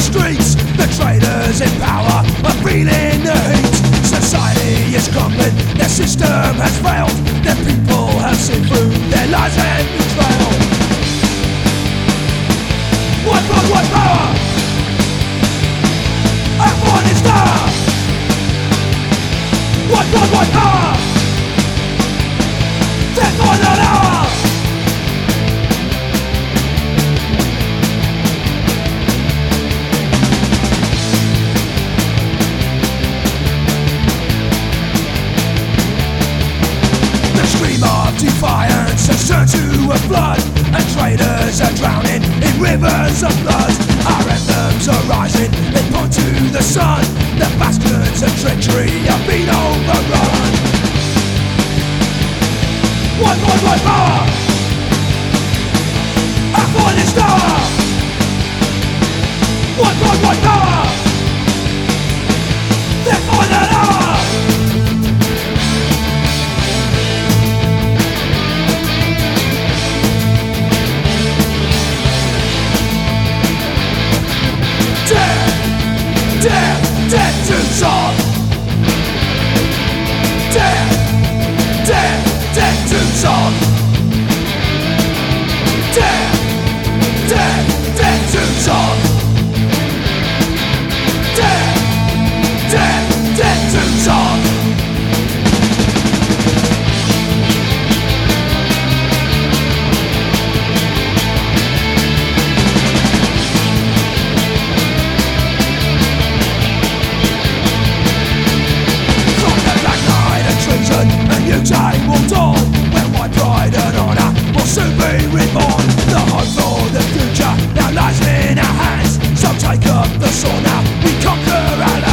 streets. The traitors in power are feeling the heat. Society is crumbling, their system has failed. Their people have seen through. Their lies and betrayal One blood, one power. Afghanistan One blood, one power. Death on the hour to a flood, and traitors are drowning in rivers of blood. Our emblems are rising, they point to the sun. The bastards of treachery have been overrun. One, one, one more. Afghanistan. One, one, one more. They're dead, dead conquer